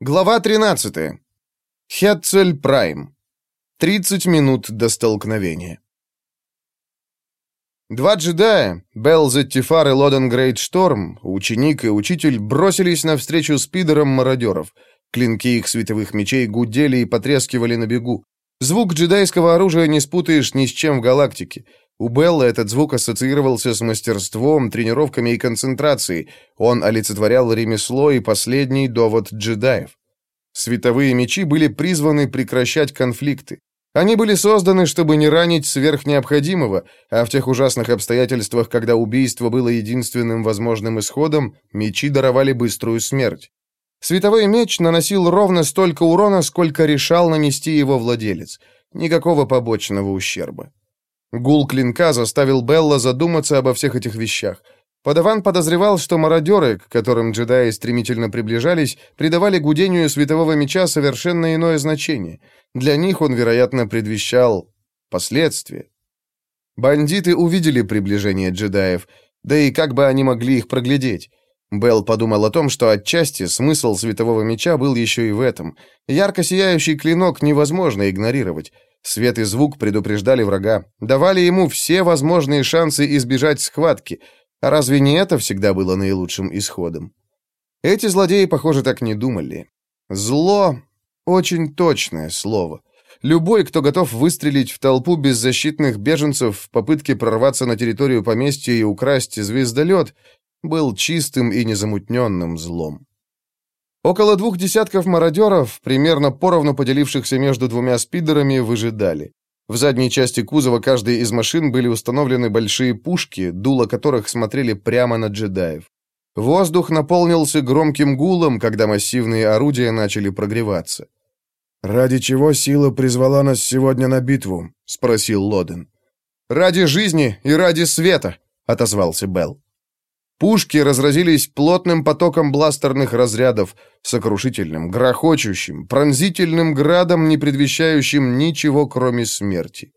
Глава 13. Хетцель Прайм. 30 минут до столкновения. Два джедая, Белл Зеттифар и Лоден Грейт Шторм, ученик и учитель, бросились навстречу спидерам мародеров. Клинки их световых мечей гудели и потрескивали на бегу. Звук джедайского оружия не спутаешь ни с чем в галактике. У Белла этот звук ассоциировался с мастерством, тренировками и концентрацией. Он олицетворял ремесло и последний довод джедаев. Световые мечи были призваны прекращать конфликты. Они были созданы, чтобы не ранить сверх необходимого, а в тех ужасных обстоятельствах, когда убийство было единственным возможным исходом, мечи даровали быструю смерть. Световой меч наносил ровно столько урона, сколько решал нанести его владелец. Никакого побочного ущерба. Гул клинка заставил Белла задуматься обо всех этих вещах. Подаван подозревал, что мародеры, к которым джедаи стремительно приближались, придавали гудению светового меча совершенно иное значение. Для них он, вероятно, предвещал последствия. Бандиты увидели приближение джедаев, да и как бы они могли их проглядеть? Белл подумал о том, что отчасти смысл светового меча был еще и в этом. Ярко сияющий клинок невозможно игнорировать. Свет и звук предупреждали врага, давали ему все возможные шансы избежать схватки. А разве не это всегда было наилучшим исходом? Эти злодеи, похоже, так не думали. Зло — очень точное слово. Любой, кто готов выстрелить в толпу беззащитных беженцев в попытке прорваться на территорию поместья и украсть звездолет, был чистым и незамутненным злом. Около двух десятков мародеров, примерно поровну поделившихся между двумя спидерами, выжидали. В задней части кузова каждой из машин были установлены большие пушки, дула которых смотрели прямо на джедаев. Воздух наполнился громким гулом, когда массивные орудия начали прогреваться. «Ради чего сила призвала нас сегодня на битву?» — спросил Лоден. «Ради жизни и ради света», — отозвался Белл. Пушки разразились плотным потоком бластерных разрядов, сокрушительным, грохочущим, пронзительным градом, не предвещающим ничего, кроме смерти.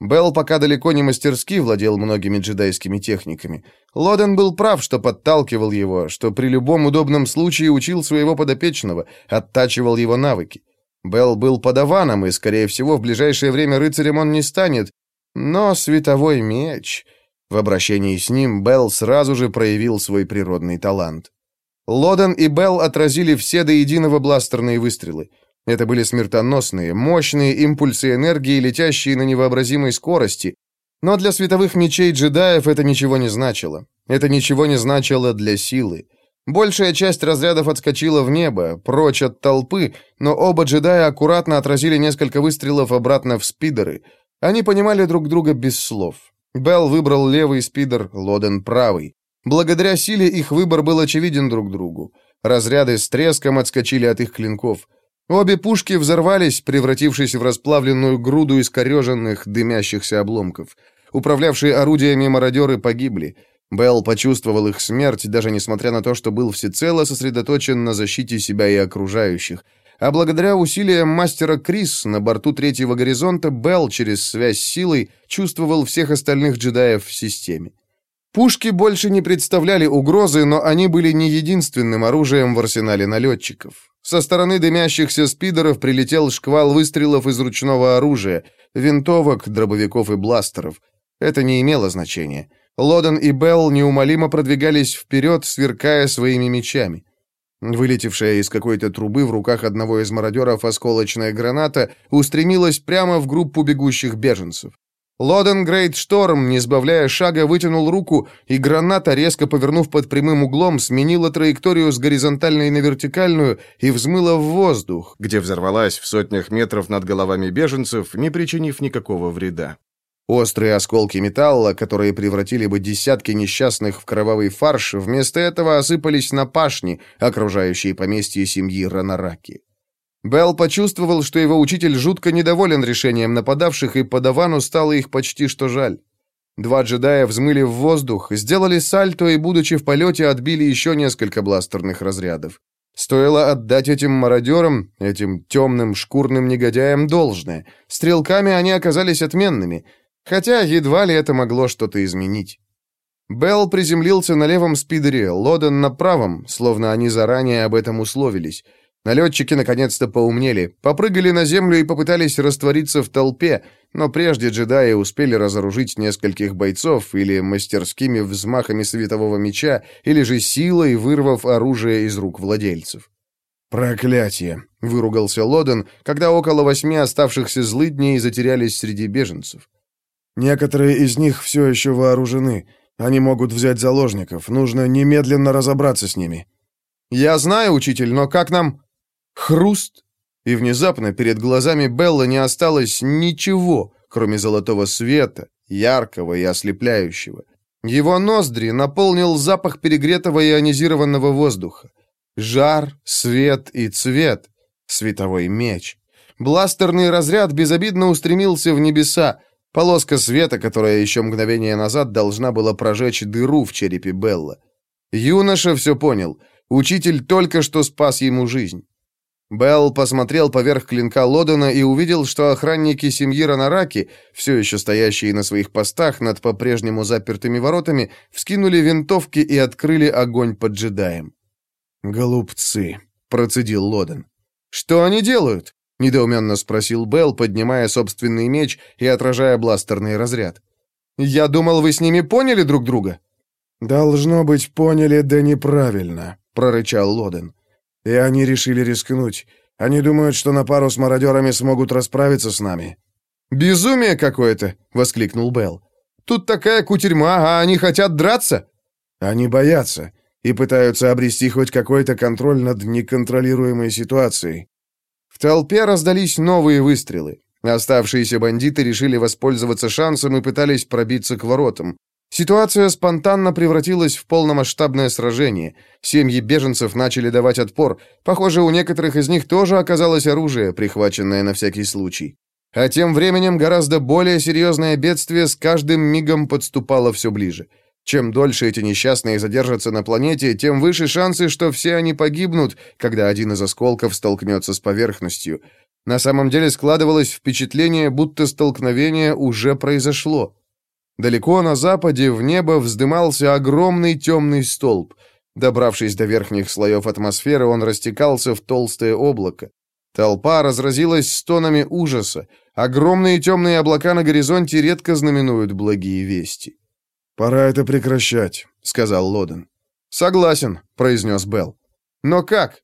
Белл пока далеко не мастерски владел многими джедайскими техниками. Лоден был прав, что подталкивал его, что при любом удобном случае учил своего подопечного, оттачивал его навыки. Белл был подаваном, и, скорее всего, в ближайшее время рыцарем он не станет. Но световой меч... В обращении с ним Белл сразу же проявил свой природный талант. Лоден и Белл отразили все до единого бластерные выстрелы. Это были смертоносные, мощные импульсы энергии, летящие на невообразимой скорости. Но для световых мечей джедаев это ничего не значило. Это ничего не значило для силы. Большая часть разрядов отскочила в небо, прочь от толпы, но оба джедая аккуратно отразили несколько выстрелов обратно в спидеры. Они понимали друг друга без слов. Белл выбрал левый спидер, Лоден правый. Благодаря силе их выбор был очевиден друг другу. Разряды с треском отскочили от их клинков. Обе пушки взорвались, превратившись в расплавленную груду искореженных, дымящихся обломков. Управлявшие орудиями мародеры погибли. Белл почувствовал их смерть, даже несмотря на то, что был всецело сосредоточен на защите себя и окружающих а благодаря усилиям мастера Крис на борту третьего горизонта Белл через связь с силой чувствовал всех остальных джедаев в системе. Пушки больше не представляли угрозы, но они были не единственным оружием в арсенале налетчиков. Со стороны дымящихся спидеров прилетел шквал выстрелов из ручного оружия, винтовок, дробовиков и бластеров. Это не имело значения. Лоден и Белл неумолимо продвигались вперед, сверкая своими мечами. Вылетевшая из какой-то трубы в руках одного из мародеров осколочная граната устремилась прямо в группу бегущих беженцев. Лоден Грейт Шторм, не сбавляя шага, вытянул руку, и граната, резко повернув под прямым углом, сменила траекторию с горизонтальной на вертикальную и взмыла в воздух, где взорвалась в сотнях метров над головами беженцев, не причинив никакого вреда. Острые осколки металла, которые превратили бы десятки несчастных в кровавый фарш, вместо этого осыпались на пашни, окружающие поместье семьи Ранараки. Белл почувствовал, что его учитель жутко недоволен решением нападавших, и подавану стало их почти что жаль. Два джедая взмыли в воздух, сделали сальто и, будучи в полете, отбили еще несколько бластерных разрядов. Стоило отдать этим мародерам, этим темным шкурным негодяям должное. Стрелками они оказались отменными — Хотя едва ли это могло что-то изменить. Белл приземлился на левом спидере, Лоден на правом, словно они заранее об этом условились. Налетчики наконец-то поумнели, попрыгали на землю и попытались раствориться в толпе, но прежде джедаи успели разоружить нескольких бойцов или мастерскими взмахами светового меча, или же силой вырвав оружие из рук владельцев. «Проклятие!» — выругался Лоден, когда около восьми оставшихся злыдней затерялись среди беженцев. «Некоторые из них все еще вооружены. Они могут взять заложников. Нужно немедленно разобраться с ними». «Я знаю, учитель, но как нам...» Хруст! И внезапно перед глазами Белла не осталось ничего, кроме золотого света, яркого и ослепляющего. Его ноздри наполнил запах перегретого ионизированного воздуха. Жар, свет и цвет. Световой меч. Бластерный разряд безобидно устремился в небеса. Полоска света, которая еще мгновение назад должна была прожечь дыру в черепе Белла. Юноша все понял. Учитель только что спас ему жизнь. Белл посмотрел поверх клинка Лодона и увидел, что охранники семьи Ранараки, все еще стоящие на своих постах над по-прежнему запертыми воротами, вскинули винтовки и открыли огонь по джедаям. «Голубцы», — процедил Лодон. «Что они делают?» — недоуменно спросил Белл, поднимая собственный меч и отражая бластерный разряд. «Я думал, вы с ними поняли друг друга?» «Должно быть, поняли, да неправильно», — прорычал Лоден. И они решили рискнуть. Они думают, что на пару с мародерами смогут расправиться с нами». «Безумие какое-то!» — воскликнул Белл. «Тут такая кутерьма, а они хотят драться?» «Они боятся и пытаются обрести хоть какой-то контроль над неконтролируемой ситуацией». В толпе раздались новые выстрелы. Оставшиеся бандиты решили воспользоваться шансом и пытались пробиться к воротам. Ситуация спонтанно превратилась в полномасштабное сражение. Семьи беженцев начали давать отпор. Похоже, у некоторых из них тоже оказалось оружие, прихваченное на всякий случай. А тем временем гораздо более серьезное бедствие с каждым мигом подступало все ближе. Чем дольше эти несчастные задержатся на планете, тем выше шансы, что все они погибнут, когда один из осколков столкнется с поверхностью. На самом деле складывалось впечатление, будто столкновение уже произошло. Далеко на западе в небо вздымался огромный темный столб. Добравшись до верхних слоев атмосферы, он растекался в толстое облако. Толпа разразилась стонами ужаса. Огромные темные облака на горизонте редко знаменуют благие вести. «Пора это прекращать», — сказал Лоден. «Согласен», — произнес Белл. «Но как?»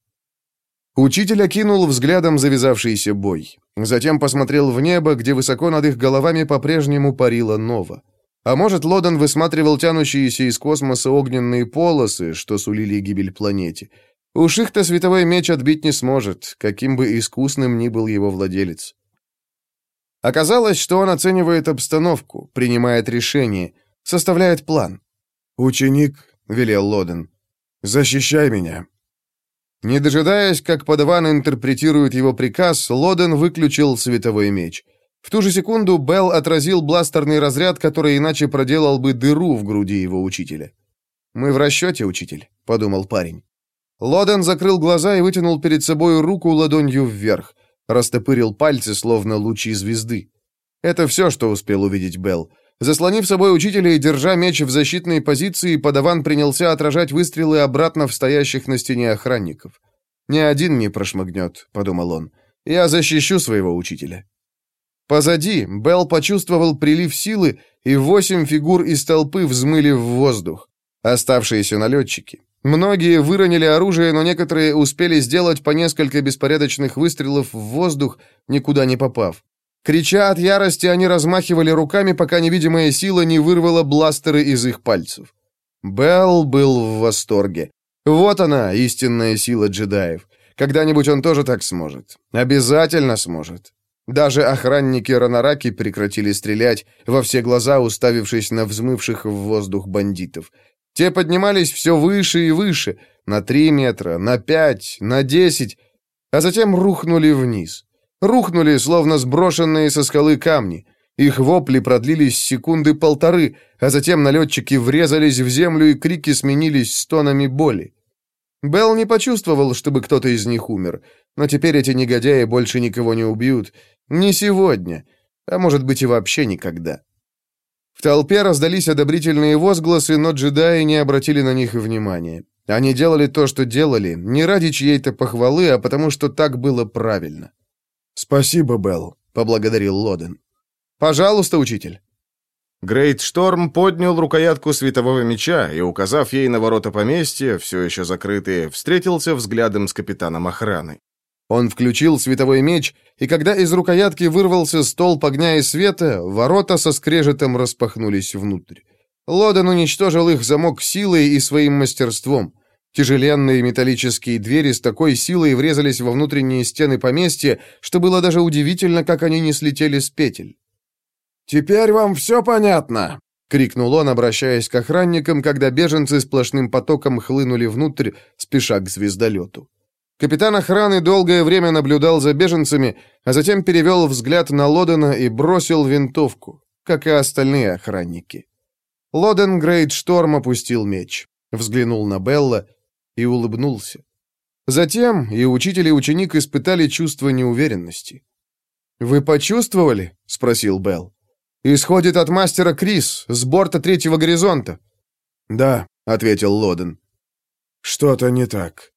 Учитель окинул взглядом завязавшийся бой. Затем посмотрел в небо, где высоко над их головами по-прежнему парила Нова. А может, Лодон высматривал тянущиеся из космоса огненные полосы, что сулили гибель планете. Уж их-то световой меч отбить не сможет, каким бы искусным ни был его владелец. Оказалось, что он оценивает обстановку, принимает решение, составляет план. «Ученик», — велел Лоден, — «защищай меня». Не дожидаясь, как подаван интерпретирует его приказ, Лоден выключил световой меч — в ту же секунду Белл отразил бластерный разряд, который иначе проделал бы дыру в груди его учителя. «Мы в расчете, учитель», — подумал парень. Лоден закрыл глаза и вытянул перед собой руку ладонью вверх, растопырил пальцы, словно лучи звезды. Это все, что успел увидеть Белл. Заслонив собой учителя и держа меч в защитной позиции, подаван принялся отражать выстрелы обратно в стоящих на стене охранников. «Ни один не прошмыгнет», — подумал он. «Я защищу своего учителя». Позади Белл почувствовал прилив силы, и восемь фигур из толпы взмыли в воздух. Оставшиеся налетчики. Многие выронили оружие, но некоторые успели сделать по несколько беспорядочных выстрелов в воздух, никуда не попав. Крича от ярости, они размахивали руками, пока невидимая сила не вырвала бластеры из их пальцев. Белл был в восторге. Вот она, истинная сила джедаев. Когда-нибудь он тоже так сможет. Обязательно сможет. Даже охранники Ранараки прекратили стрелять, во все глаза уставившись на взмывших в воздух бандитов. Те поднимались все выше и выше, на три метра, на пять, на десять, а затем рухнули вниз. Рухнули, словно сброшенные со скалы камни. Их вопли продлились секунды полторы, а затем налетчики врезались в землю, и крики сменились стонами боли. Белл не почувствовал, чтобы кто-то из них умер, но теперь эти негодяи больше никого не убьют, не сегодня, а может быть и вообще никогда. В толпе раздались одобрительные возгласы, но джедаи не обратили на них внимания. Они делали то, что делали, не ради чьей-то похвалы, а потому что так было правильно. «Спасибо, Белл», — поблагодарил Лоден. «Пожалуйста, учитель». Грейт Шторм поднял рукоятку светового меча и, указав ей на ворота поместья, все еще закрытые, встретился взглядом с капитаном охраны. Он включил световой меч, и когда из рукоятки вырвался столб огня и света, ворота со скрежетом распахнулись внутрь. Лоден уничтожил их замок силой и своим мастерством. Тяжеленные металлические двери с такой силой врезались во внутренние стены поместья, что было даже удивительно, как они не слетели с петель. «Теперь вам все понятно?» — крикнул он, обращаясь к охранникам, когда беженцы сплошным потоком хлынули внутрь, спеша к звездолету. Капитан охраны долгое время наблюдал за беженцами, а затем перевел взгляд на Лодена и бросил винтовку, как и остальные охранники. Лоден Грейт Шторм опустил меч, взглянул на Белла и улыбнулся. Затем и учитель, и ученик испытали чувство неуверенности. «Вы почувствовали?» — спросил Белл. «Исходит от мастера Крис, с борта третьего горизонта». «Да», — ответил Лоден. «Что-то не так».